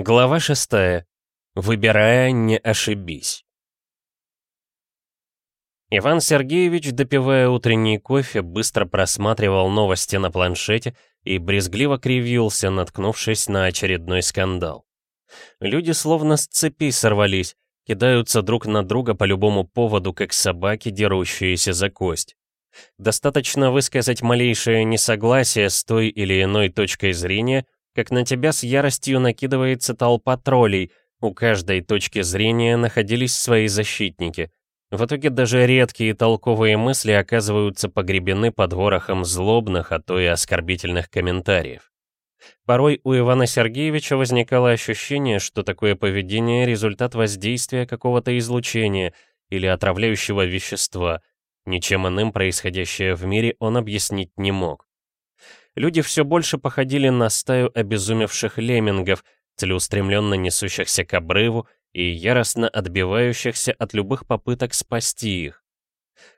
Глава 6. Выбирая, не ошибись. Иван Сергеевич, допивая утренний кофе, быстро просматривал новости на планшете и брезгливо кривился, наткнувшись на очередной скандал. Люди словно с цепи сорвались, кидаются друг на друга по любому поводу, как собаки, дерущиеся за кость. Достаточно высказать малейшее несогласие с той или иной точкой зрения, как на тебя с яростью накидывается толпа троллей, у каждой точки зрения находились свои защитники. В итоге даже редкие толковые мысли оказываются погребены под ворохом злобных, а то и оскорбительных комментариев. Порой у Ивана Сергеевича возникало ощущение, что такое поведение — результат воздействия какого-то излучения или отравляющего вещества. Ничем иным происходящее в мире он объяснить не мог. Люди все больше походили на стаю обезумевших леммингов, целеустремленно несущихся к обрыву и яростно отбивающихся от любых попыток спасти их.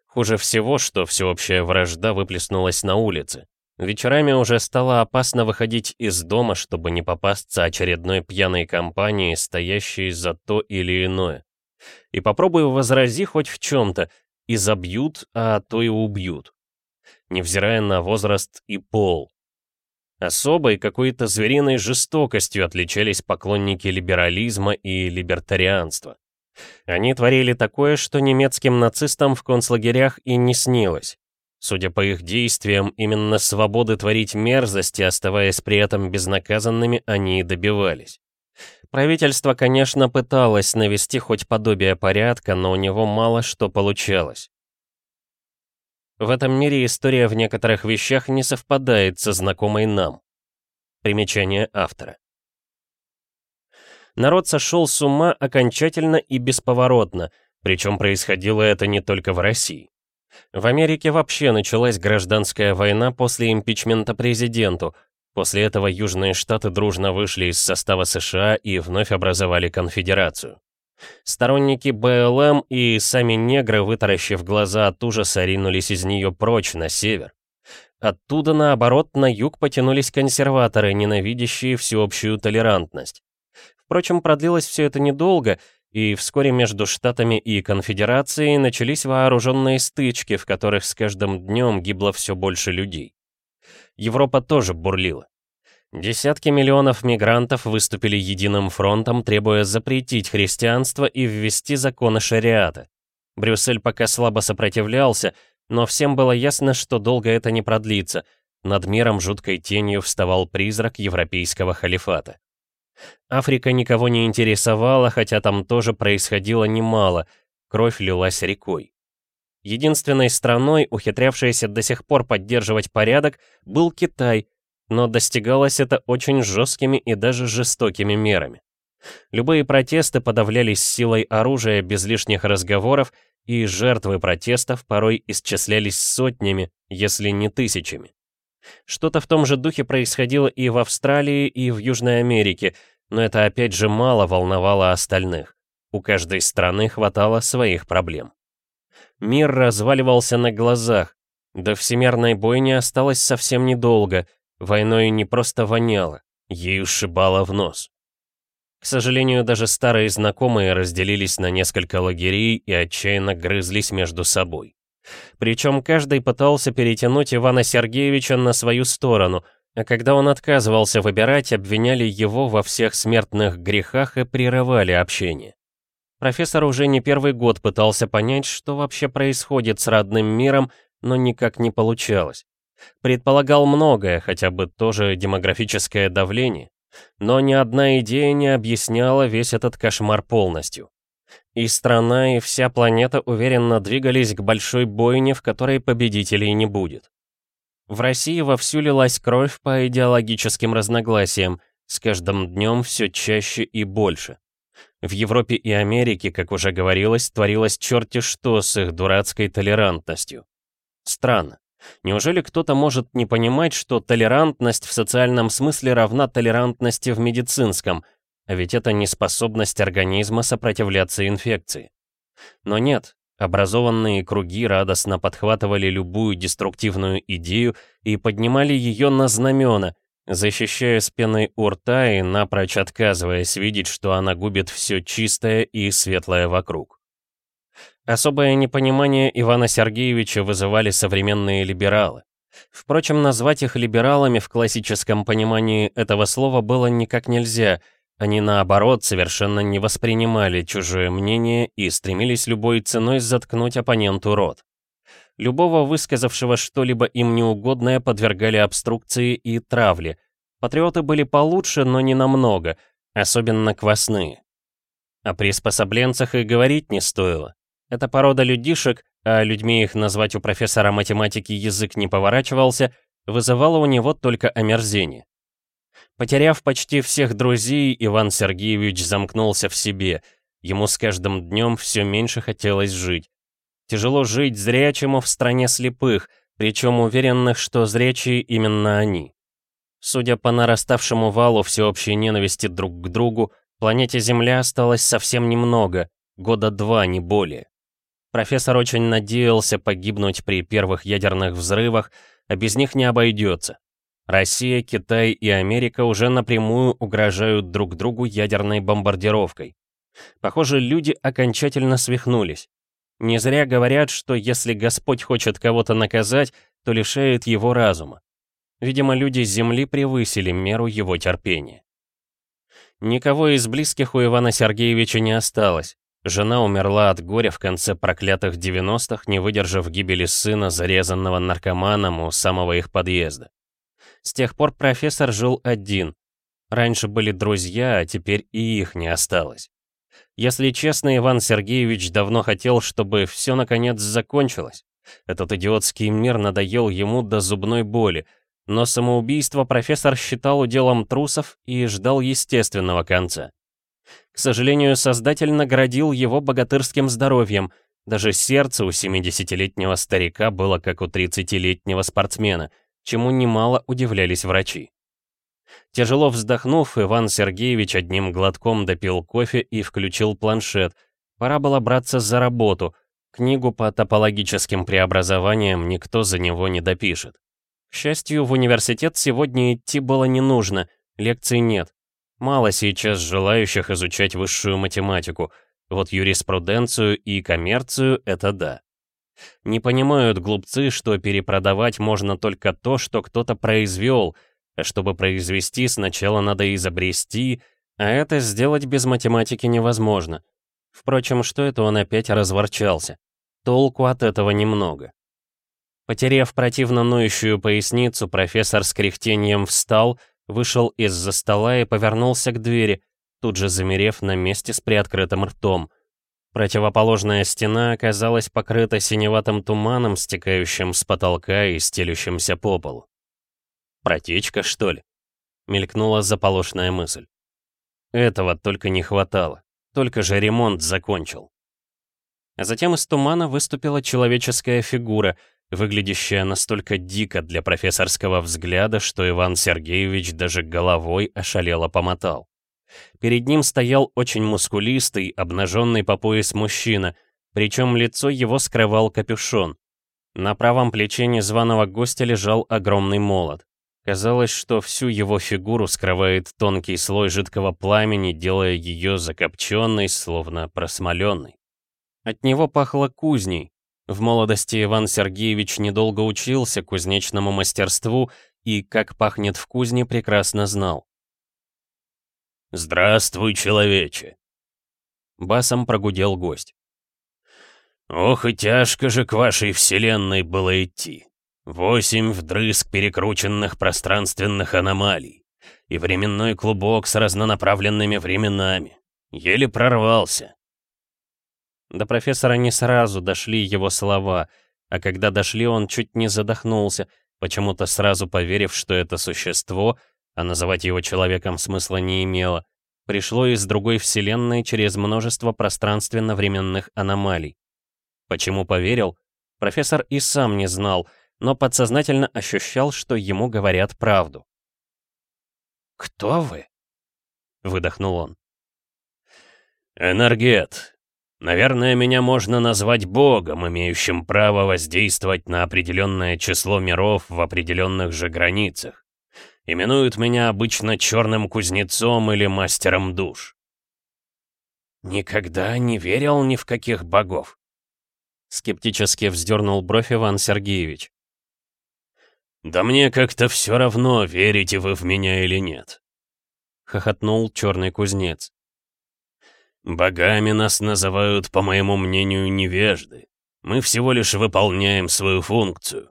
Хуже всего, что всеобщая вражда выплеснулась на улице. Вечерами уже стало опасно выходить из дома, чтобы не попасться очередной пьяной компании, стоящей за то или иное. И попробуй возрази хоть в чем-то, и забьют, а то и убьют. Невзирая на возраст и пол. Особой какой-то звериной жестокостью отличались поклонники либерализма и либертарианства. Они творили такое, что немецким нацистам в концлагерях и не снилось. Судя по их действиям, именно свободы творить мерзости, оставаясь при этом безнаказанными, они и добивались. Правительство, конечно, пыталось навести хоть подобие порядка, но у него мало что получалось. В этом мире история в некоторых вещах не совпадает со знакомой нам. Примечание автора. Народ сошел с ума окончательно и бесповоротно, причем происходило это не только в России. В Америке вообще началась гражданская война после импичмента президенту. После этого Южные Штаты дружно вышли из состава США и вновь образовали конфедерацию. Сторонники БЛМ и сами негры, вытаращив глаза от ужаса, ринулись из нее прочь, на север. Оттуда, наоборот, на юг потянулись консерваторы, ненавидящие всеобщую толерантность. Впрочем, продлилось все это недолго, и вскоре между Штатами и Конфедерацией начались вооруженные стычки, в которых с каждым днем гибло все больше людей. Европа тоже бурлила. Десятки миллионов мигрантов выступили единым фронтом, требуя запретить христианство и ввести законы шариата. Брюссель пока слабо сопротивлялся, но всем было ясно, что долго это не продлится. Над миром жуткой тенью вставал призрак европейского халифата. Африка никого не интересовала, хотя там тоже происходило немало, кровь лилась рекой. Единственной страной, ухитрявшейся до сих пор поддерживать порядок, был Китай, но достигалось это очень жесткими и даже жестокими мерами. Любые протесты подавлялись силой оружия без лишних разговоров, и жертвы протестов порой исчислялись сотнями, если не тысячами. Что-то в том же духе происходило и в Австралии, и в Южной Америке, но это опять же мало волновало остальных. У каждой страны хватало своих проблем. Мир разваливался на глазах. До всемирной бойни осталось совсем недолго. Войной не просто воняло, ею сшибало в нос. К сожалению, даже старые знакомые разделились на несколько лагерей и отчаянно грызлись между собой. Причем каждый пытался перетянуть Ивана Сергеевича на свою сторону, а когда он отказывался выбирать, обвиняли его во всех смертных грехах и прерывали общение. Профессор уже не первый год пытался понять, что вообще происходит с родным миром, но никак не получалось. Предполагал многое, хотя бы тоже демографическое давление. Но ни одна идея не объясняла весь этот кошмар полностью. И страна, и вся планета уверенно двигались к большой бойне, в которой победителей не будет. В России вовсю лилась кровь по идеологическим разногласиям, с каждым днем все чаще и больше. В Европе и Америке, как уже говорилось, творилось черти что с их дурацкой толерантностью. Странно. Неужели кто-то может не понимать, что толерантность в социальном смысле равна толерантности в медицинском – а ведь это неспособность организма сопротивляться инфекции. Но нет, образованные круги радостно подхватывали любую деструктивную идею и поднимали ее на знамена, защищая с пеной у рта и напрочь отказываясь видеть, что она губит все чистое и светлое вокруг. Особое непонимание Ивана Сергеевича вызывали современные либералы. Впрочем, назвать их либералами в классическом понимании этого слова было никак нельзя, они наоборот совершенно не воспринимали чужое мнение и стремились любой ценой заткнуть оппоненту рот. Любого высказавшего что-либо им неугодное подвергали обструкции и травле. Патриоты были получше, но не намного, особенно квасные. О приспособленцах и говорить не стоило. Эта порода людишек, а людьми их назвать у профессора математики язык не поворачивался, вызывала у него только омерзение. Потеряв почти всех друзей, Иван Сергеевич замкнулся в себе. Ему с каждым днем все меньше хотелось жить. Тяжело жить зрячему в стране слепых, причем уверенных, что зрячие именно они. Судя по нараставшему валу всеобщей ненависти друг к другу, планете Земля осталось совсем немного, года два, не более. Профессор очень надеялся погибнуть при первых ядерных взрывах, а без них не обойдется. Россия, Китай и Америка уже напрямую угрожают друг другу ядерной бомбардировкой. Похоже, люди окончательно свихнулись. Не зря говорят, что если Господь хочет кого-то наказать, то лишает его разума. Видимо, люди Земли превысили меру его терпения. Никого из близких у Ивана Сергеевича не осталось. Жена умерла от горя в конце проклятых 90-х, не выдержав гибели сына, зарезанного наркоманом у самого их подъезда. С тех пор профессор жил один. Раньше были друзья, а теперь и их не осталось. Если честно, Иван Сергеевич давно хотел, чтобы все наконец закончилось. Этот идиотский мир надоел ему до зубной боли, но самоубийство профессор считал уделом трусов и ждал естественного конца. К сожалению, Создатель наградил его богатырским здоровьем, даже сердце у 70-летнего старика было как у 30-летнего спортсмена, чему немало удивлялись врачи. Тяжело вздохнув, Иван Сергеевич одним глотком допил кофе и включил планшет. Пора было браться за работу. Книгу по топологическим преобразованиям никто за него не допишет. К счастью, в университет сегодня идти было не нужно, лекций нет. Мало сейчас желающих изучать высшую математику. Вот юриспруденцию и коммерцию — это да. Не понимают глупцы, что перепродавать можно только то, что кто-то произвел — а чтобы произвести, сначала надо изобрести, а это сделать без математики невозможно. Впрочем, что это он опять разворчался? Толку от этого немного. Потеряв противно ноющую поясницу, профессор с кряхтением встал, вышел из-за стола и повернулся к двери, тут же замерев на месте с приоткрытым ртом. Противоположная стена оказалась покрыта синеватым туманом, стекающим с потолка и стелющимся по полу. Протечка, что ли? Мелькнула заполошная мысль. Этого только не хватало. Только же ремонт закончил. А затем из тумана выступила человеческая фигура, выглядящая настолько дико для профессорского взгляда, что Иван Сергеевич даже головой ошалело помотал. Перед ним стоял очень мускулистый, обнаженный по пояс мужчина, причем лицо его скрывал капюшон. На правом плече незваного гостя лежал огромный молот. Казалось, что всю его фигуру скрывает тонкий слой жидкого пламени, делая ее закопченной, словно просмоленной. От него пахло кузней. В молодости Иван Сергеевич недолго учился кузнечному мастерству и, как пахнет в кузне, прекрасно знал. «Здравствуй, человече!» Басом прогудел гость. «Ох и тяжко же к вашей вселенной было идти!» Восемь вдрызг перекрученных пространственных аномалий. И временной клубок с разнонаправленными временами. Еле прорвался. До профессора не сразу дошли его слова, а когда дошли, он чуть не задохнулся, почему-то сразу поверив, что это существо, а называть его человеком смысла не имело, пришло из другой вселенной через множество пространственно-временных аномалий. Почему поверил? Профессор и сам не знал — но подсознательно ощущал, что ему говорят правду. «Кто вы?» — выдохнул он. «Энергет. Наверное, меня можно назвать богом, имеющим право воздействовать на определенное число миров в определенных же границах. Именуют меня обычно черным кузнецом или мастером душ. «Никогда не верил ни в каких богов», — скептически вздернул бровь Иван Сергеевич. «Да мне как-то все равно, верите вы в меня или нет», — хохотнул черный кузнец. «Богами нас называют, по моему мнению, невежды. Мы всего лишь выполняем свою функцию.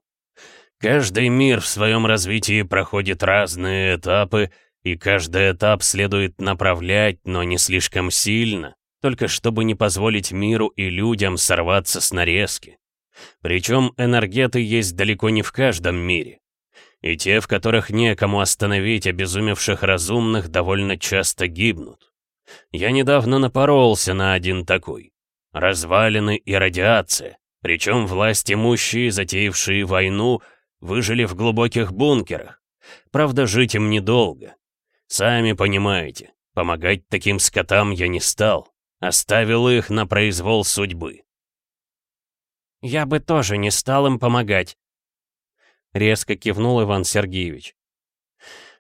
Каждый мир в своем развитии проходит разные этапы, и каждый этап следует направлять, но не слишком сильно, только чтобы не позволить миру и людям сорваться с нарезки. Причем энергеты есть далеко не в каждом мире. И те, в которых некому остановить обезумевших разумных, довольно часто гибнут. Я недавно напоролся на один такой. Развалины и радиация. Причем власть имущие, затеявшие войну, выжили в глубоких бункерах. Правда, жить им недолго. Сами понимаете, помогать таким скотам я не стал. Оставил их на произвол судьбы. «Я бы тоже не стал им помогать», — резко кивнул Иван Сергеевич.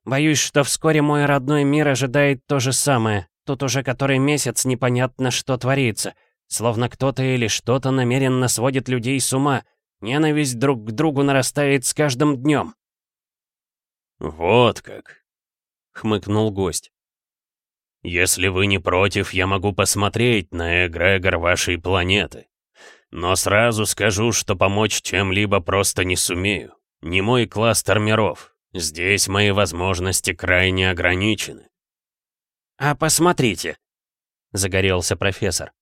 «Боюсь, что вскоре мой родной мир ожидает то же самое. Тут уже который месяц непонятно, что творится. Словно кто-то или что-то намеренно сводит людей с ума. Ненависть друг к другу нарастает с каждым днем. «Вот как», — хмыкнул гость. «Если вы не против, я могу посмотреть на эгрегор вашей планеты. Но сразу скажу, что помочь чем-либо просто не сумею. Не мой кластер миров. Здесь мои возможности крайне ограничены». «А посмотрите», — загорелся профессор.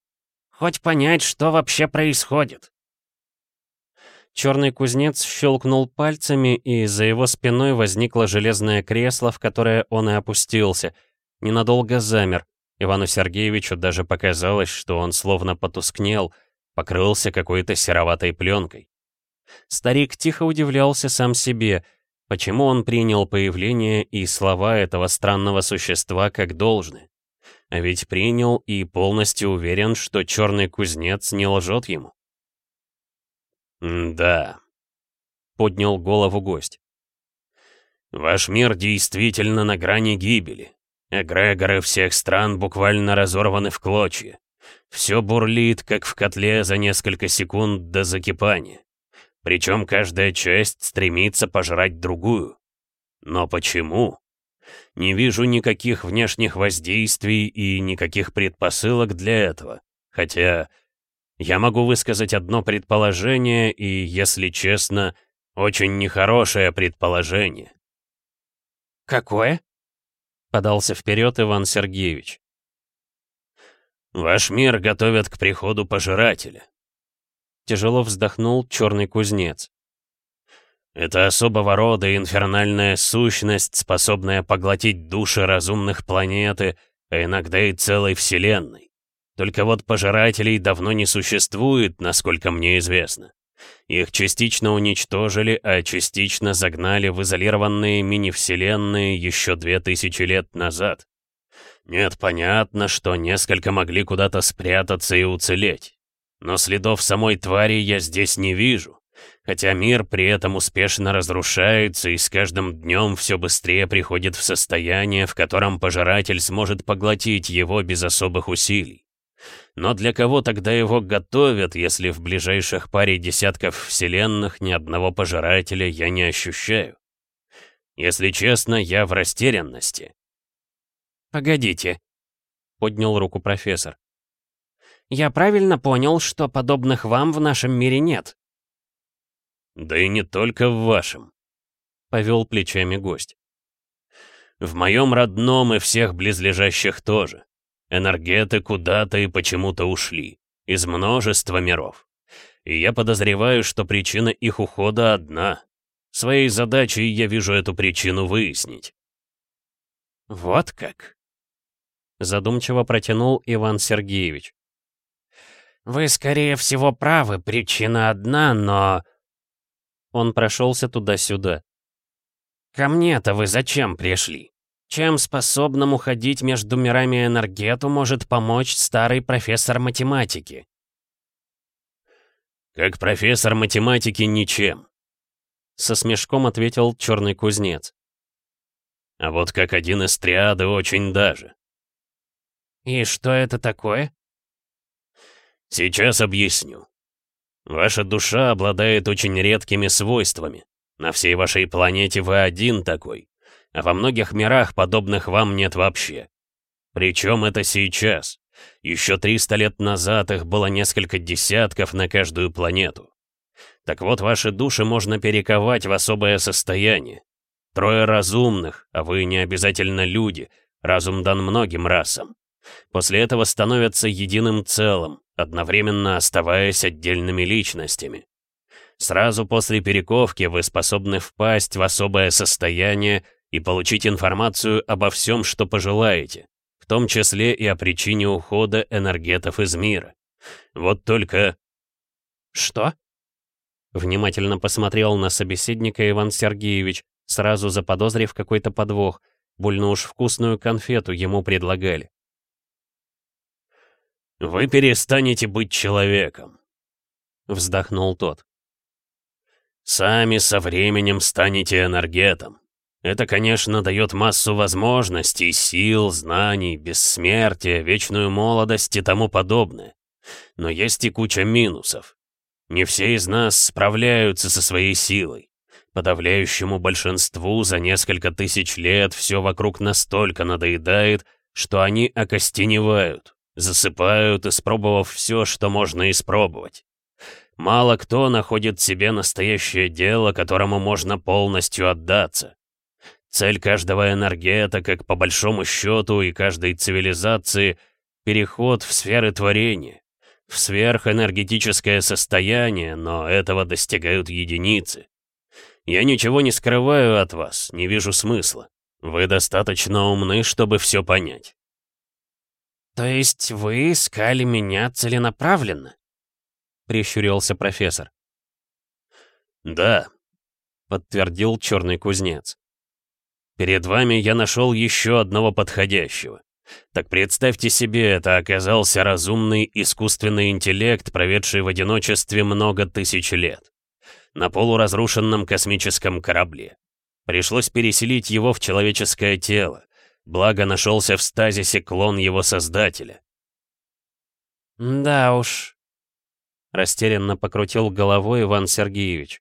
Хоть понять, что вообще происходит. Черный кузнец щелкнул пальцами, и за его спиной возникло железное кресло, в которое он и опустился. Ненадолго замер. Ивану Сергеевичу даже показалось, что он словно потускнел, покрылся какой-то сероватой пленкой. Старик тихо удивлялся сам себе, почему он принял появление и слова этого странного существа как должны. А ведь принял и полностью уверен, что черный кузнец не лжет ему. «Да», — поднял голову гость. «Ваш мир действительно на грани гибели. Эгрегоры всех стран буквально разорваны в клочья. Все бурлит, как в котле за несколько секунд до закипания. Причем каждая часть стремится пожрать другую. Но почему? Не вижу никаких внешних воздействий и никаких предпосылок для этого. Хотя я могу высказать одно предположение, и, если честно, очень нехорошее предположение. «Какое?» — подался вперед Иван Сергеевич. «Ваш мир готовят к приходу пожирателя». Тяжело вздохнул черный кузнец. Это особого рода инфернальная сущность, способная поглотить души разумных планеты, а иногда и целой Вселенной. Только вот пожирателей давно не существует, насколько мне известно. Их частично уничтожили, а частично загнали в изолированные мини-вселенные еще две тысячи лет назад. Нет, понятно, что несколько могли куда-то спрятаться и уцелеть. Но следов самой твари я здесь не вижу. Хотя мир при этом успешно разрушается и с каждым днем все быстрее приходит в состояние, в котором пожиратель сможет поглотить его без особых усилий. Но для кого тогда его готовят, если в ближайших паре десятков вселенных ни одного пожирателя я не ощущаю? Если честно, я в растерянности. «Погодите», — поднял руку профессор. «Я правильно понял, что подобных вам в нашем мире нет?» «Да и не только в вашем», — повел плечами гость. «В моем родном и всех близлежащих тоже. Энергеты куда-то и почему-то ушли. Из множества миров. И я подозреваю, что причина их ухода одна. Своей задачей я вижу эту причину выяснить». «Вот как?» Задумчиво протянул Иван Сергеевич. «Вы, скорее всего, правы, причина одна, но...» Он прошелся туда-сюда. «Ко мне-то вы зачем пришли? Чем способному ходить между мирами энергету может помочь старый профессор математики?» «Как профессор математики ничем», — со смешком ответил черный кузнец. А вот как один из триады очень даже. И что это такое? Сейчас объясню. Ваша душа обладает очень редкими свойствами. На всей вашей планете вы один такой, а во многих мирах подобных вам нет вообще. Причем это сейчас. Еще 300 лет назад их было несколько десятков на каждую планету. Так вот, ваши души можно перековать в особое состояние. Трое разумных, а вы не обязательно люди, разум дан многим расам. После этого становятся единым целым, одновременно оставаясь отдельными личностями. Сразу после перековки вы способны впасть в особое состояние и получить информацию обо всем, что пожелаете, в том числе и о причине ухода энергетов из мира. Вот только... Что? Внимательно посмотрел на собеседника Иван Сергеевич, сразу заподозрив какой-то подвох. Больно уж вкусную конфету ему предлагали. «Вы перестанете быть человеком», — вздохнул тот. «Сами со временем станете энергетом. Это, конечно, дает массу возможностей, сил, знаний, бессмертия, вечную молодость и тому подобное. Но есть и куча минусов. Не все из нас справляются со своей силой. Подавляющему большинству за несколько тысяч лет все вокруг настолько надоедает, что они окостеневают, засыпают, испробовав все, что можно испробовать. Мало кто находит себе настоящее дело, которому можно полностью отдаться. Цель каждого энергета, как по большому счету и каждой цивилизации, переход в сферы творения, в сверхэнергетическое состояние, но этого достигают единицы. Я ничего не скрываю от вас, не вижу смысла. Вы достаточно умны, чтобы все понять. То есть вы искали меня целенаправленно? Прищурился профессор. Да, подтвердил черный кузнец. Перед вами я нашел еще одного подходящего. Так представьте себе, это оказался разумный искусственный интеллект, проведший в одиночестве много тысяч лет. На полуразрушенном космическом корабле. Пришлось переселить его в человеческое тело. Благо нашелся в стазисе клон его создателя. «Да уж», — растерянно покрутил головой Иван Сергеевич.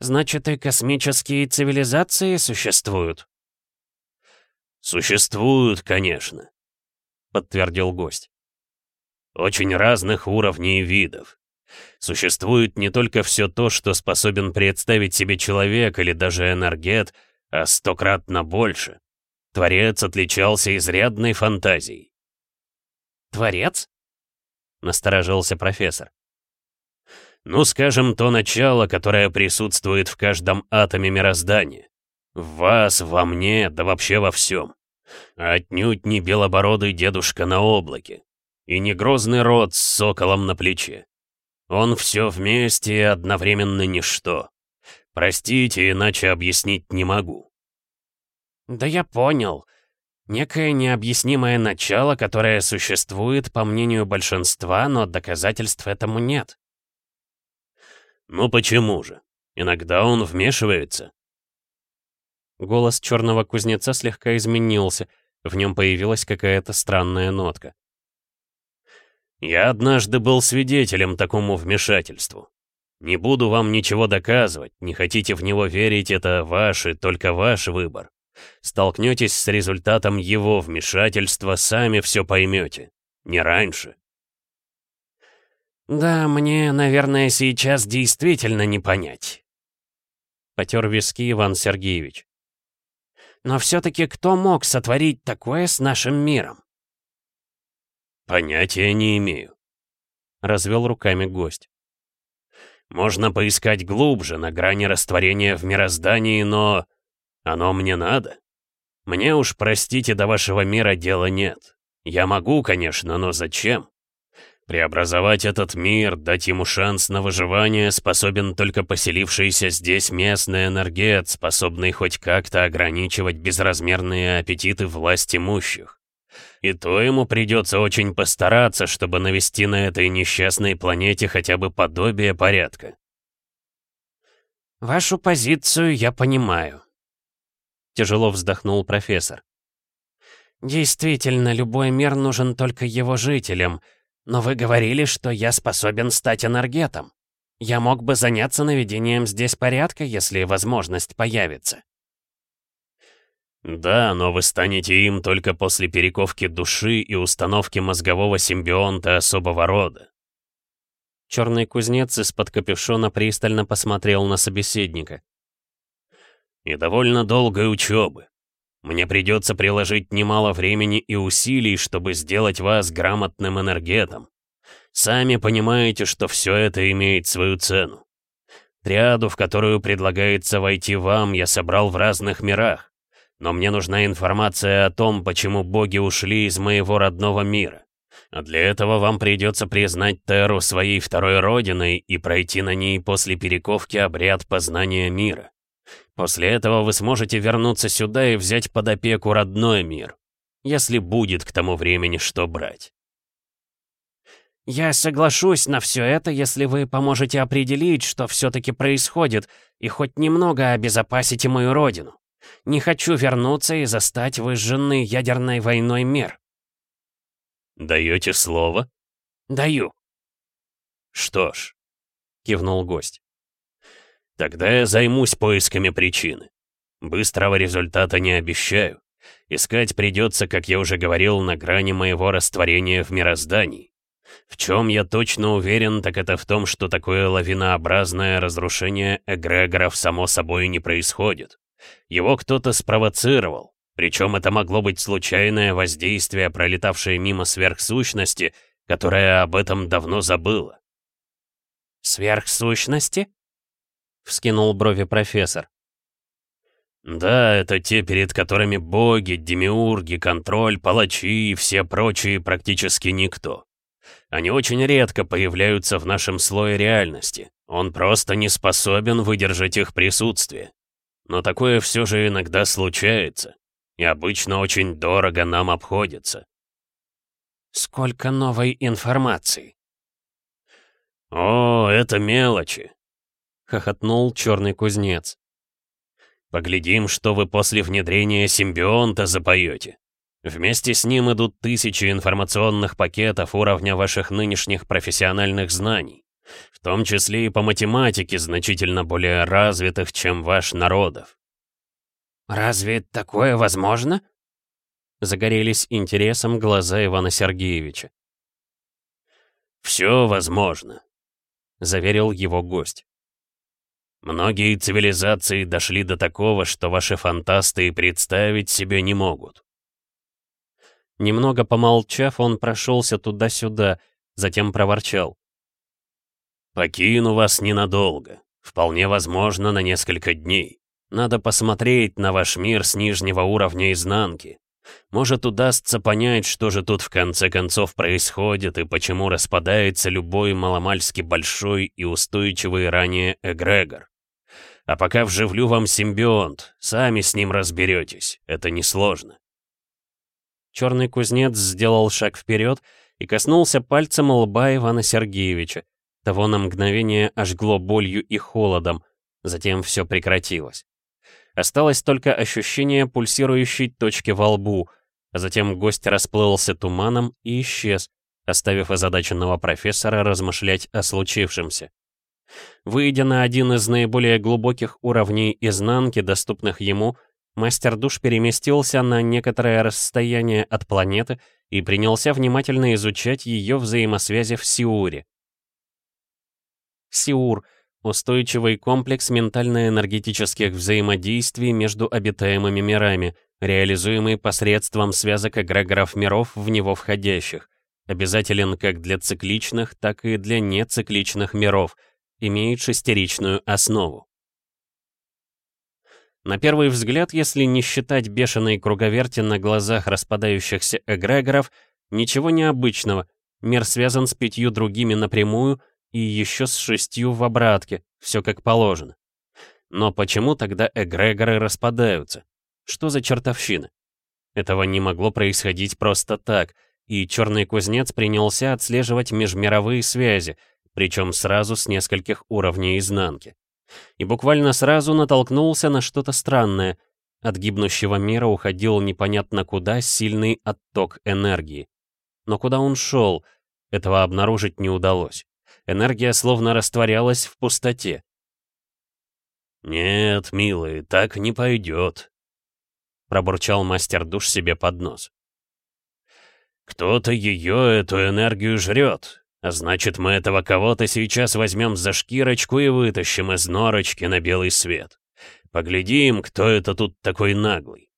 «Значит, и космические цивилизации существуют?» «Существуют, конечно», — подтвердил гость. «Очень разных уровней и видов. Существует не только все то, что способен представить себе человек или даже энергет, а стократно больше. Творец отличался изрядной фантазией». «Творец?» — насторожился профессор. «Ну, скажем, то начало, которое присутствует в каждом атоме мироздания. В вас, во мне, да вообще во всем. Отнюдь не белобородый дедушка на облаке. И не грозный род с соколом на плече. Он все вместе и одновременно ничто. Простите, иначе объяснить не могу. Да я понял. Некое необъяснимое начало, которое существует, по мнению большинства, но доказательств этому нет. Ну почему же? Иногда он вмешивается. Голос черного кузнеца слегка изменился, в нем появилась какая-то странная нотка. «Я однажды был свидетелем такому вмешательству. Не буду вам ничего доказывать, не хотите в него верить, это ваш и только ваш выбор. Столкнетесь с результатом его вмешательства, сами все поймете. Не раньше». «Да, мне, наверное, сейчас действительно не понять», — потер виски Иван Сергеевич. Но все-таки кто мог сотворить такое с нашим миром? Понятия не имею. Развел руками гость. Можно поискать глубже, на грани растворения в мироздании, но... Оно мне надо. Мне уж, простите, до вашего мира дела нет. Я могу, конечно, но зачем? Преобразовать этот мир, дать ему шанс на выживание способен только поселившийся здесь местный энергет, способный хоть как-то ограничивать безразмерные аппетиты власть имущих. И то ему придется очень постараться, чтобы навести на этой несчастной планете хотя бы подобие порядка. «Вашу позицию я понимаю», Тяжело вздохнул профессор. «Действительно, любой мир нужен только его жителям. Но вы говорили, что я способен стать энергетом. Я мог бы заняться наведением здесь порядка, если возможность появится». «Да, но вы станете им только после перековки души и установки мозгового симбионта особого рода». Черный кузнец из-под капюшона пристально посмотрел на собеседника. «И довольно долгой учебы. Мне придется приложить немало времени и усилий, чтобы сделать вас грамотным энергетом. Сами понимаете, что все это имеет свою цену. Триаду, в которую предлагается войти вам, я собрал в разных мирах. Но мне нужна информация о том, почему боги ушли из моего родного мира. А для этого вам придется признать Терру своей второй родиной и пройти на ней после перековки обряд познания мира. После этого вы сможете вернуться сюда и взять под опеку родной мир, если будет к тому времени что брать. «Я соглашусь на все это, если вы поможете определить, что все-таки происходит, и хоть немного обезопасите мою родину. Не хочу вернуться и застать выжженный ядерной войной мир». «Даете слово?» «Даю». «Что ж», — кивнул гость. «Тогда я займусь поисками причины. Быстрого результата не обещаю. Искать придется, как я уже говорил, на грани моего растворения в мироздании. В чем я точно уверен, так это в том, что такое лавинообразное разрушение эгрегоров само собой не происходит. Его кто-то спровоцировал, причем это могло быть случайное воздействие, пролетавшее мимо сверхсущности, которая об этом давно забыла. «Сверхсущности?» — вскинул брови профессор. Да, это те, перед которыми боги, демиурги, контроль, палачи и все прочие практически никто. Они очень редко появляются в нашем слое реальности. Он просто не способен выдержать их присутствие. Но такое все же иногда случается. И обычно очень дорого нам обходится. Сколько новой информации. О, это мелочи. Хохотнул черный кузнец. Поглядим, что вы после внедрения симбионта запоете. Вместе с ним идут тысячи информационных пакетов уровня ваших нынешних профессиональных знаний, в том числе и по математике значительно более развитых, чем ваш народов. «Разве такое возможно?» Загорелись интересом глаза Ивана Сергеевича. «Все возможно», — заверил его гость. «Многие цивилизации дошли до такого, что ваши фантасты и представить себе не могут. Немного помолчав, он прошелся туда-сюда, затем проворчал. «Покину вас ненадолго. Вполне возможно, на несколько дней. Надо посмотреть на ваш мир с нижнего уровня изнанки. Может, удастся понять, что же тут в конце концов происходит и почему распадается любой маломальски большой и устойчивый ранее эгрегор. А пока вживлю вам симбионт, сами с ним разберетесь, это несложно. Черный кузнец сделал шаг вперед и коснулся пальцем лба Ивана Сергеевича. Того на мгновение ожгло болью и холодом, затем все прекратилось. Осталось только ощущение пульсирующей точки во лбу, а затем гость расплылся туманом и исчез, оставив озадаченного профессора размышлять о случившемся. Выйдя на один из наиболее глубоких уровней изнанки, доступных ему, Мастер душ переместился на некоторое расстояние от планеты и принялся внимательно изучать ее взаимосвязи в Сиуре. Сиур — устойчивый комплекс ментально-энергетических взаимодействий между обитаемыми мирами, реализуемый посредством связок эгрегоров миров в него входящих, обязателен как для цикличных, так и для нецикличных миров, имеет шестеричную основу. На первый взгляд, если не считать бешеной круговерти на глазах распадающихся эгрегоров, ничего необычного. Мир связан с пятью другими напрямую и еще с шестью в обратке, все как положено. Но почему тогда эгрегоры распадаются? Что за чертовщина? Этого не могло происходить просто так, и черный кузнец принялся отслеживать межмировые связи, причем сразу с нескольких уровней изнанки и буквально сразу натолкнулся на что-то странное. от гибнущего мира уходил непонятно куда сильный отток энергии. Но куда он шел, этого обнаружить не удалось. Энергия словно растворялась в пустоте. «Нет, милый, так не пойдет», — пробурчал мастер душ себе под нос. «Кто-то ее, эту энергию жрет, значит, мы этого кого-то сейчас возьмем за шкирочку и вытащим из норочки на белый свет. Поглядим, кто это тут такой наглый».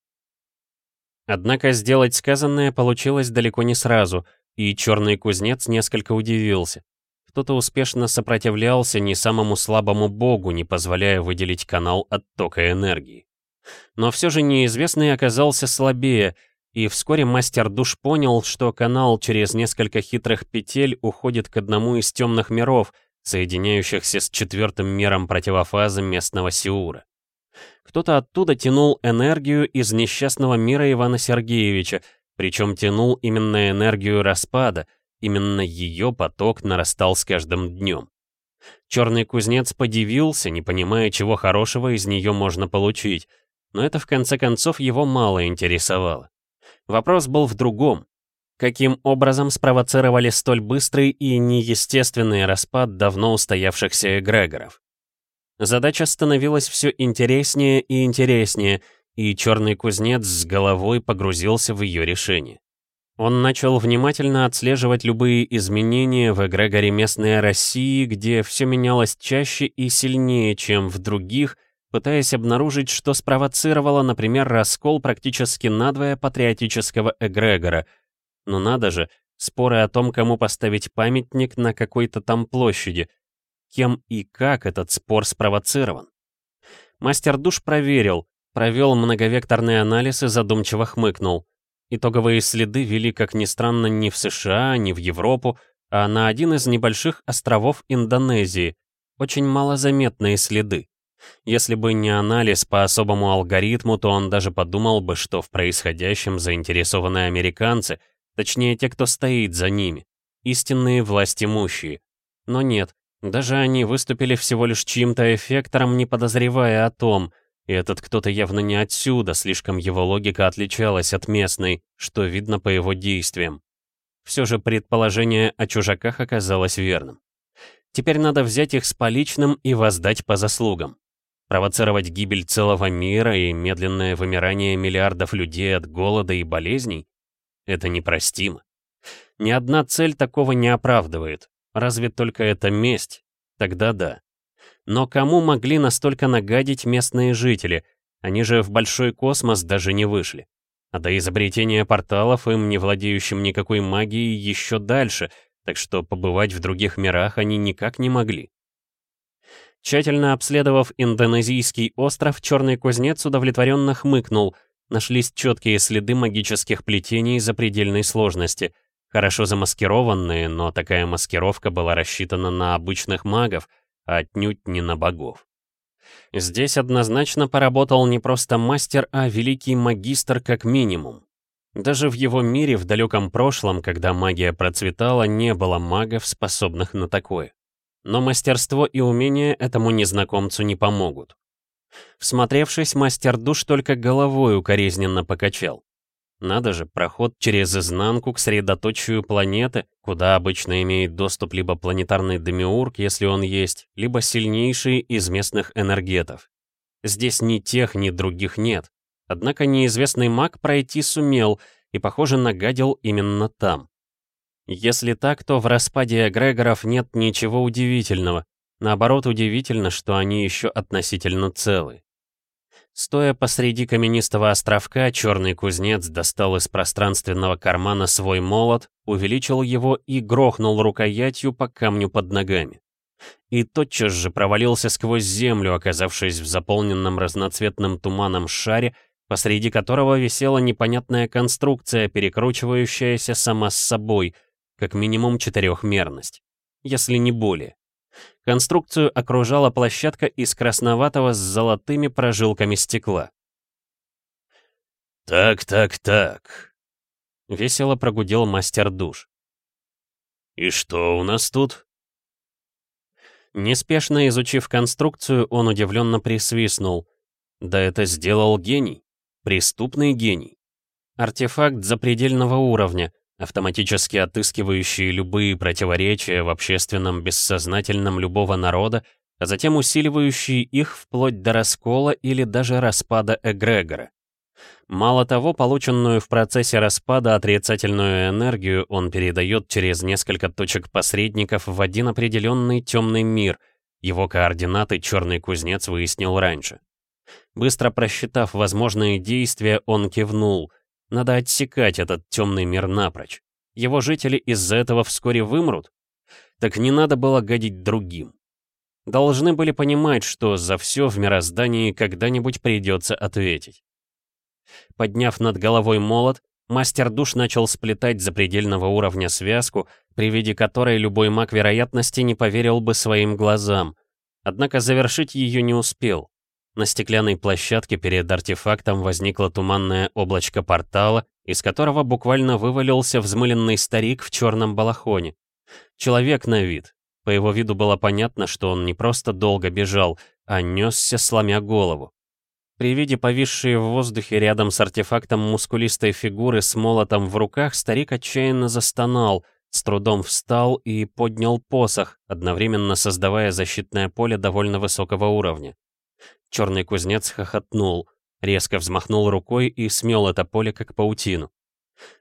Однако сделать сказанное получилось далеко не сразу, и черный кузнец несколько удивился. Кто-то успешно сопротивлялся не самому слабому богу, не позволяя выделить канал оттока энергии. Но все же неизвестный оказался слабее, и вскоре мастер душ понял, что канал через несколько хитрых петель уходит к одному из темных миров, соединяющихся с четвертым миром противофазы местного Сиура. Кто-то оттуда тянул энергию из несчастного мира Ивана Сергеевича, причем тянул именно энергию распада, именно ее поток нарастал с каждым днем. Черный кузнец подивился, не понимая, чего хорошего из нее можно получить, но это в конце концов его мало интересовало. Вопрос был в другом. Каким образом спровоцировали столь быстрый и неестественный распад давно устоявшихся эгрегоров? Задача становилась все интереснее и интереснее, и черный кузнец с головой погрузился в ее решение. Он начал внимательно отслеживать любые изменения в эгрегоре местной России, где все менялось чаще и сильнее, чем в других, пытаясь обнаружить, что спровоцировало, например, раскол практически надвое патриотического эгрегора. Но надо же, споры о том, кому поставить памятник на какой-то там площади. Кем и как этот спор спровоцирован? Мастер душ проверил, провел многовекторный анализ и задумчиво хмыкнул. Итоговые следы вели, как ни странно, не в США, не в Европу, а на один из небольших островов Индонезии. Очень малозаметные следы. Если бы не анализ по особому алгоритму, то он даже подумал бы, что в происходящем заинтересованы американцы, точнее те, кто стоит за ними, истинные властимущие. Но нет, даже они выступили всего лишь чьим-то эффектором, не подозревая о том — и этот кто-то явно не отсюда, слишком его логика отличалась от местной, что видно по его действиям. Все же предположение о чужаках оказалось верным. Теперь надо взять их с поличным и воздать по заслугам. Провоцировать гибель целого мира и медленное вымирание миллиардов людей от голода и болезней — это непростимо. Ни одна цель такого не оправдывает, разве только это месть, тогда да. Но кому могли настолько нагадить местные жители? Они же в большой космос даже не вышли. А до изобретения порталов им, не владеющим никакой магией, еще дальше, так что побывать в других мирах они никак не могли. Тщательно обследовав индонезийский остров, Черный Кузнец удовлетворенно хмыкнул. Нашлись четкие следы магических плетений запредельной сложности. Хорошо замаскированные, но такая маскировка была рассчитана на обычных магов, а отнюдь не на богов. Здесь однозначно поработал не просто мастер, а великий магистр как минимум. Даже в его мире в далеком прошлом, когда магия процветала, не было магов, способных на такое. Но мастерство и умение этому незнакомцу не помогут. Всмотревшись, мастер душ только головой укоризненно покачал. Надо же, проход через изнанку к средоточию планеты, куда обычно имеет доступ либо планетарный демиург, если он есть, либо сильнейший из местных энергетов. Здесь ни тех, ни других нет. Однако неизвестный маг пройти сумел и, похоже, нагадил именно там. Если так, то в распаде эгрегоров нет ничего удивительного. Наоборот, удивительно, что они еще относительно целы. Стоя посреди каменистого островка, черный кузнец достал из пространственного кармана свой молот, увеличил его и грохнул рукоятью по камню под ногами. И тотчас же провалился сквозь землю, оказавшись в заполненном разноцветным туманом шаре, посреди которого висела непонятная конструкция, перекручивающаяся сама с собой, как минимум четырехмерность, если не более. Конструкцию окружала площадка из красноватого с золотыми прожилками стекла. «Так, так, так», — весело прогудел мастер душ. «И что у нас тут?» Неспешно изучив конструкцию, он удивленно присвистнул. Да это сделал гений. Преступный гений. Артефакт запредельного уровня, автоматически отыскивающий любые противоречия в общественном бессознательном любого народа, а затем усиливающий их вплоть до раскола или даже распада эгрегора. Мало того, полученную в процессе распада отрицательную энергию он передает через несколько точек посредников в один определенный темный мир. Его координаты черный кузнец выяснил раньше. Быстро просчитав возможные действия, он кивнул. Надо отсекать этот темный мир напрочь. Его жители из-за этого вскоре вымрут. Так не надо было гадить другим. Должны были понимать, что за все в мироздании когда-нибудь придется ответить. Подняв над головой молот, мастер душ начал сплетать запредельного уровня связку, при виде которой любой маг вероятности не поверил бы своим глазам. Однако завершить ее не успел. На стеклянной площадке перед артефактом возникло туманное облачко портала, из которого буквально вывалился взмыленный старик в черном балахоне. Человек на вид. По его виду было понятно, что он не просто долго бежал, а несся, сломя голову. При виде повисшей в воздухе рядом с артефактом мускулистой фигуры с молотом в руках, старик отчаянно застонал, с трудом встал и поднял посох, одновременно создавая защитное поле довольно высокого уровня. Черный кузнец хохотнул, резко взмахнул рукой и смел это поле как паутину.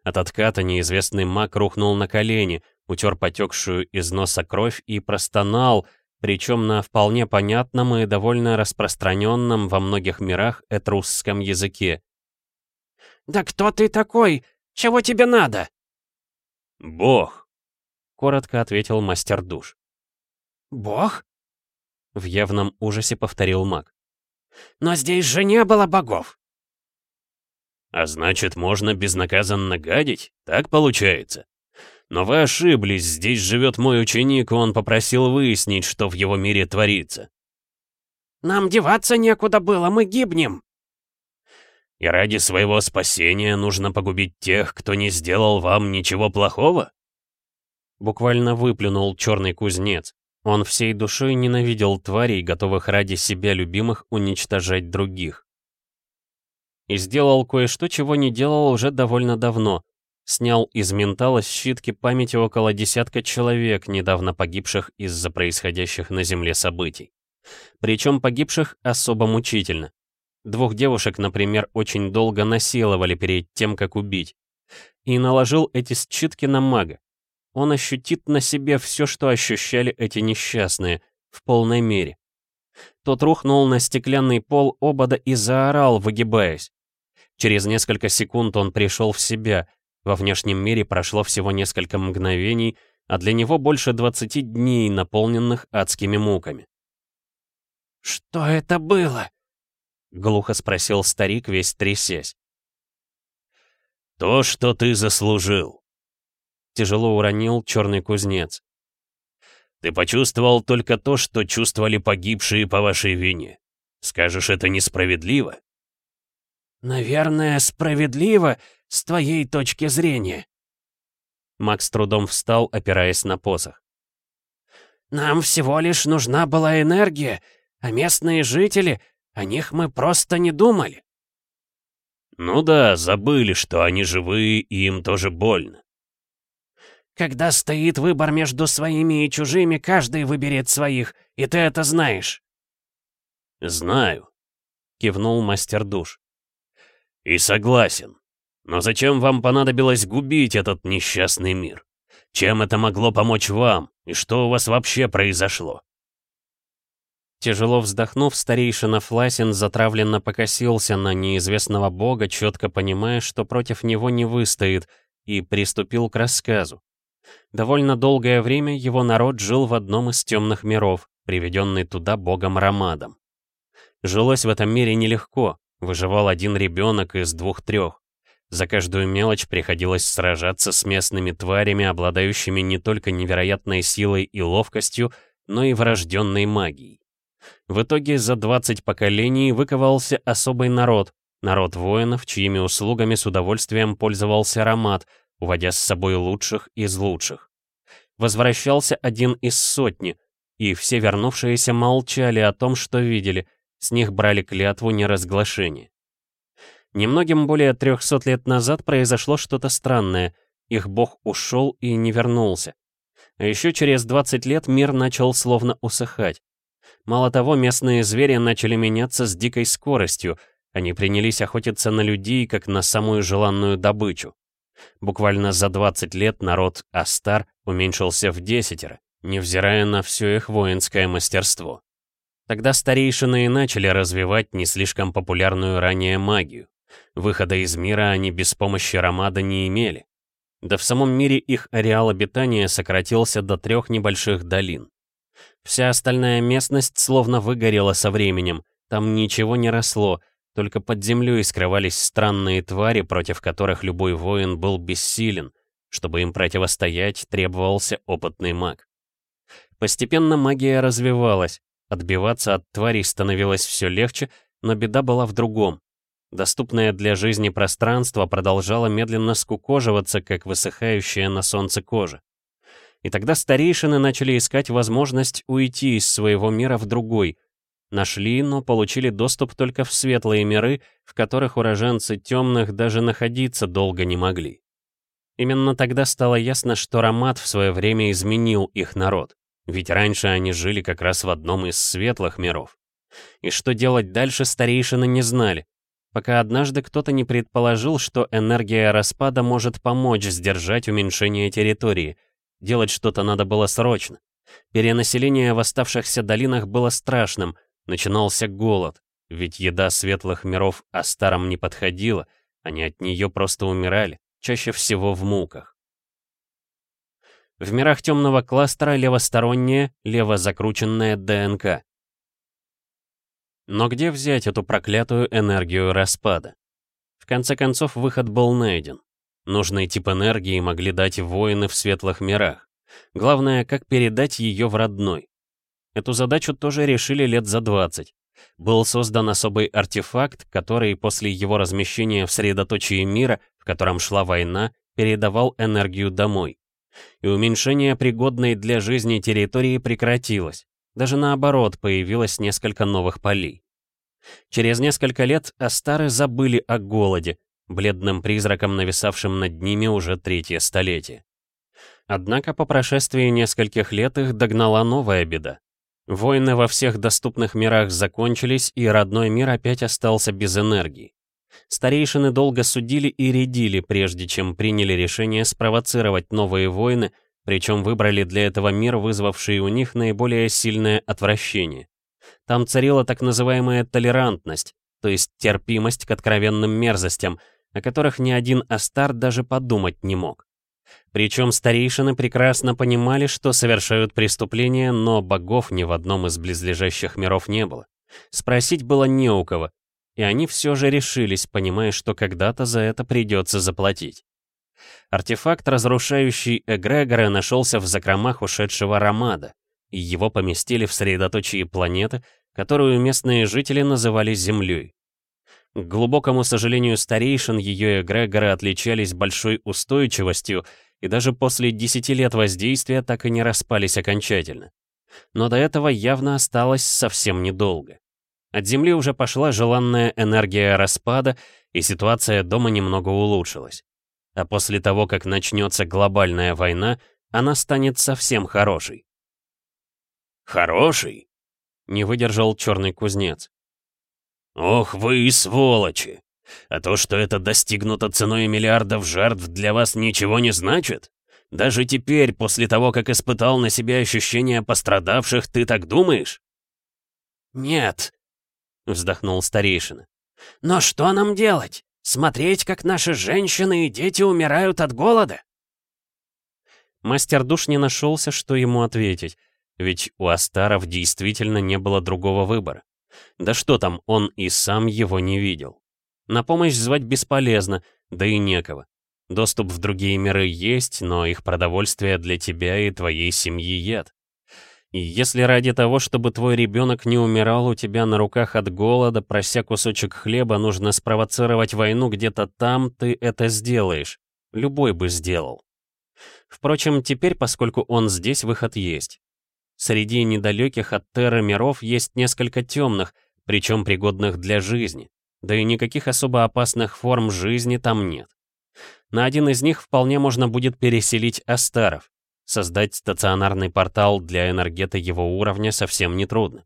От отката неизвестный маг рухнул на колени, утер потекшую из носа кровь и простонал, причем на вполне понятном и довольно распространенном во многих мирах этрусском языке. «Да кто ты такой? Чего тебе надо?» «Бог», — коротко ответил мастер душ. «Бог?» — в явном ужасе повторил маг. «Но здесь же не было богов!» «А значит, можно безнаказанно гадить? Так получается?» Но вы ошиблись, здесь живет мой ученик, и он попросил выяснить, что в его мире творится. Нам деваться некуда было, мы гибнем. И ради своего спасения нужно погубить тех, кто не сделал вам ничего плохого? Буквально выплюнул черный кузнец. Он всей душой ненавидел тварей, готовых ради себя любимых уничтожать других. И сделал кое-что, чего не делал уже довольно давно — Снял из ментала щитки памяти около десятка человек, недавно погибших из-за происходящих на Земле событий. Причем погибших особо мучительно. Двух девушек, например, очень долго насиловали перед тем, как убить. И наложил эти щитки на мага. Он ощутит на себе все, что ощущали эти несчастные, в полной мере. Тот рухнул на стеклянный пол обода и заорал, выгибаясь. Через несколько секунд он пришел в себя, во внешнем мире прошло всего несколько мгновений, а для него больше 20 дней, наполненных адскими муками. «Что это было?» — глухо спросил старик, весь трясясь. «То, что ты заслужил», — тяжело уронил черный кузнец. «Ты почувствовал только то, что чувствовали погибшие по вашей вине. Скажешь, это несправедливо?» «Наверное, справедливо, с твоей точки зрения?» Макс трудом встал, опираясь на посох. «Нам всего лишь нужна была энергия, а местные жители, о них мы просто не думали». «Ну да, забыли, что они живые, и им тоже больно». «Когда стоит выбор между своими и чужими, каждый выберет своих, и ты это знаешь». «Знаю», — кивнул мастер душ. «И согласен. Но зачем вам понадобилось губить этот несчастный мир? Чем это могло помочь вам? И что у вас вообще произошло?» Тяжело вздохнув, старейшина Фласин затравленно покосился на неизвестного бога, четко понимая, что против него не выстоит, и приступил к рассказу. Довольно долгое время его народ жил в одном из темных миров, приведенный туда богом Рамадом. Жилось в этом мире нелегко, выживал один ребенок из двух-трех. За каждую мелочь приходилось сражаться с местными тварями, обладающими не только невероятной силой и ловкостью, но и врожденной магией. В итоге за 20 поколений выковался особый народ, народ воинов, чьими услугами с удовольствием пользовался аромат, уводя с собой лучших из лучших. Возвращался один из сотни, и все вернувшиеся молчали о том, что видели, с них брали клятву неразглашения. Немногим более 300 лет назад произошло что-то странное. Их бог ушел и не вернулся. А еще через 20 лет мир начал словно усыхать. Мало того, местные звери начали меняться с дикой скоростью. Они принялись охотиться на людей, как на самую желанную добычу. Буквально за 20 лет народ Астар уменьшился в десятеро, невзирая на все их воинское мастерство. Тогда старейшины и начали развивать не слишком популярную ранее магию. Выхода из мира они без помощи Ромада не имели. Да в самом мире их ареал обитания сократился до трех небольших долин. Вся остальная местность словно выгорела со временем, там ничего не росло, только под землей скрывались странные твари, против которых любой воин был бессилен. Чтобы им противостоять, требовался опытный маг. Постепенно магия развивалась, отбиваться от тварей становилось все легче, но беда была в другом. Доступное для жизни пространство продолжало медленно скукоживаться, как высыхающая на солнце кожа. И тогда старейшины начали искать возможность уйти из своего мира в другой. Нашли, но получили доступ только в светлые миры, в которых уроженцы темных даже находиться долго не могли. Именно тогда стало ясно, что Рамат в свое время изменил их народ. Ведь раньше они жили как раз в одном из светлых миров. И что делать дальше старейшины не знали пока однажды кто-то не предположил, что энергия распада может помочь сдержать уменьшение территории. Делать что-то надо было срочно. Перенаселение в оставшихся долинах было страшным, начинался голод, ведь еда светлых миров о старом не подходила, они от нее просто умирали, чаще всего в муках. В мирах темного кластера левосторонняя, левозакрученная ДНК. Но где взять эту проклятую энергию распада? В конце концов, выход был найден. Нужный тип энергии могли дать воины в светлых мирах. Главное, как передать ее в родной. Эту задачу тоже решили лет за 20. Был создан особый артефакт, который после его размещения в средоточии мира, в котором шла война, передавал энергию домой. И уменьшение пригодной для жизни территории прекратилось. Даже наоборот, появилось несколько новых полей. Через несколько лет Астары забыли о голоде, бледным призраком, нависавшим над ними уже третье столетие. Однако по прошествии нескольких лет их догнала новая беда. Войны во всех доступных мирах закончились, и родной мир опять остался без энергии. Старейшины долго судили и рядили, прежде чем приняли решение спровоцировать новые войны, причем выбрали для этого мир, вызвавший у них наиболее сильное отвращение. Там царила так называемая толерантность, то есть терпимость к откровенным мерзостям, о которых ни один Астар даже подумать не мог. Причем старейшины прекрасно понимали, что совершают преступления, но богов ни в одном из близлежащих миров не было. Спросить было не у кого, и они все же решились, понимая, что когда-то за это придется заплатить. Артефакт, разрушающий эгрегоры, нашелся в закромах ушедшего Ромада, и его поместили в средоточие планеты, которую местные жители называли Землей. К глубокому сожалению старейшин, ее эгрегоры отличались большой устойчивостью, и даже после 10 лет воздействия так и не распались окончательно. Но до этого явно осталось совсем недолго. От Земли уже пошла желанная энергия распада, и ситуация дома немного улучшилась. А после того, как начнется глобальная война, она станет совсем хорошей. «Хороший?» — не выдержал черный кузнец. «Ох вы и сволочи! А то, что это достигнуто ценой миллиардов жертв, для вас ничего не значит? Даже теперь, после того, как испытал на себе ощущения пострадавших, ты так думаешь?» «Нет», — вздохнул старейшина. «Но что нам делать? Смотреть, как наши женщины и дети умирают от голода?» Мастер душ не нашелся, что ему ответить, ведь у Астаров действительно не было другого выбора. Да что там, он и сам его не видел. На помощь звать бесполезно, да и некого. Доступ в другие миры есть, но их продовольствие для тебя и твоей семьи яд. И если ради того, чтобы твой ребенок не умирал у тебя на руках от голода, прося кусочек хлеба, нужно спровоцировать войну где-то там, ты это сделаешь. Любой бы сделал. Впрочем, теперь, поскольку он здесь, выход есть. Среди недалеких от Терры миров есть несколько темных, причем пригодных для жизни. да и никаких особо опасных форм жизни там нет. На один из них вполне можно будет переселить Астаров. Создать стационарный портал для энергета его уровня совсем нетрудно.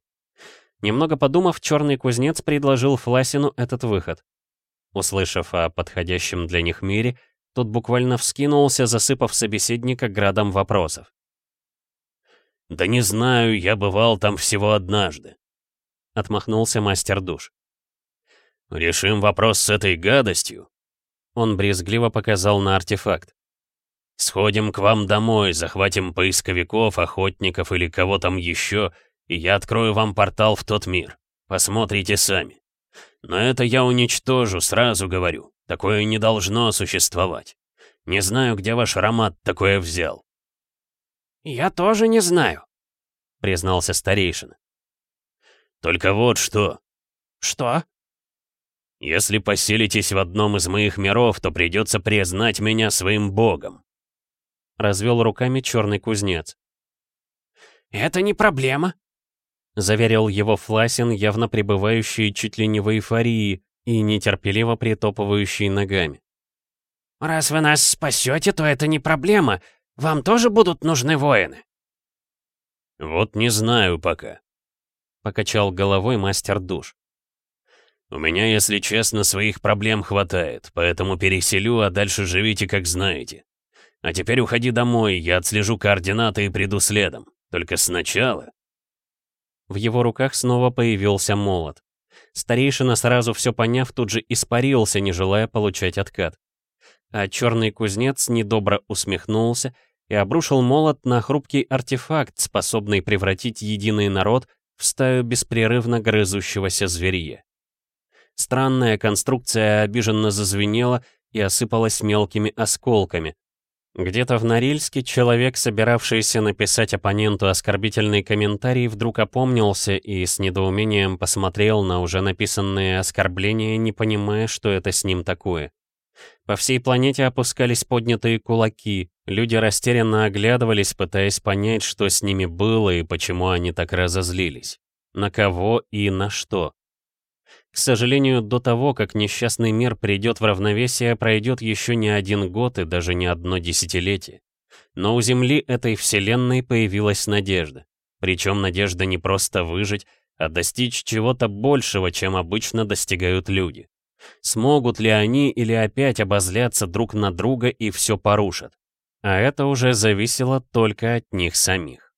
Немного подумав, черный кузнец предложил Фласину этот выход. Услышав о подходящем для них мире, тот буквально вскинулся, засыпав собеседника градом вопросов. «Да не знаю, я бывал там всего однажды», — отмахнулся мастер душ. «Решим вопрос с этой гадостью». Он брезгливо показал на артефакт. Сходим к вам домой, захватим поисковиков, охотников или кого там еще, и я открою вам портал в тот мир. Посмотрите сами. Но это я уничтожу, сразу говорю. Такое не должно существовать. Не знаю, где ваш аромат такое взял. «Я тоже не знаю», — признался старейшина. «Только вот что». «Что?» «Если поселитесь в одном из моих миров, то придется признать меня своим богом развел руками черный кузнец. «Это не проблема», — заверил его Фласин, явно пребывающий чуть ли не в эйфории и нетерпеливо притопывающий ногами. «Раз вы нас спасете, то это не проблема. Вам тоже будут нужны воины?» «Вот не знаю пока», — покачал головой мастер душ. «У меня, если честно, своих проблем хватает, поэтому переселю, а дальше живите как знаете. А теперь уходи домой, я отслежу координаты и приду следом. Только сначала...» В его руках снова появился молот. Старейшина, сразу все поняв, тут же испарился, не желая получать откат. А черный кузнец недобро усмехнулся и обрушил молот на хрупкий артефакт, способный превратить единый народ в стаю беспрерывно грызущегося зверья. Странная конструкция обиженно зазвенела и осыпалась мелкими осколками, где-то в Норильске человек, собиравшийся написать оппоненту оскорбительный комментарий, вдруг опомнился и с недоумением посмотрел на уже написанные оскорбления, не понимая, что это с ним такое. По всей планете опускались поднятые кулаки, люди растерянно оглядывались, пытаясь понять, что с ними было и почему они так разозлились. На кого и на что. К сожалению, до того, как несчастный мир придет в равновесие, пройдет еще не один год и даже не одно десятилетие. Но у Земли этой вселенной появилась надежда. Причем надежда не просто выжить, а достичь чего-то большего, чем обычно достигают люди. Смогут ли они или опять обозлятся друг на друга и все порушат? А это уже зависело только от них самих.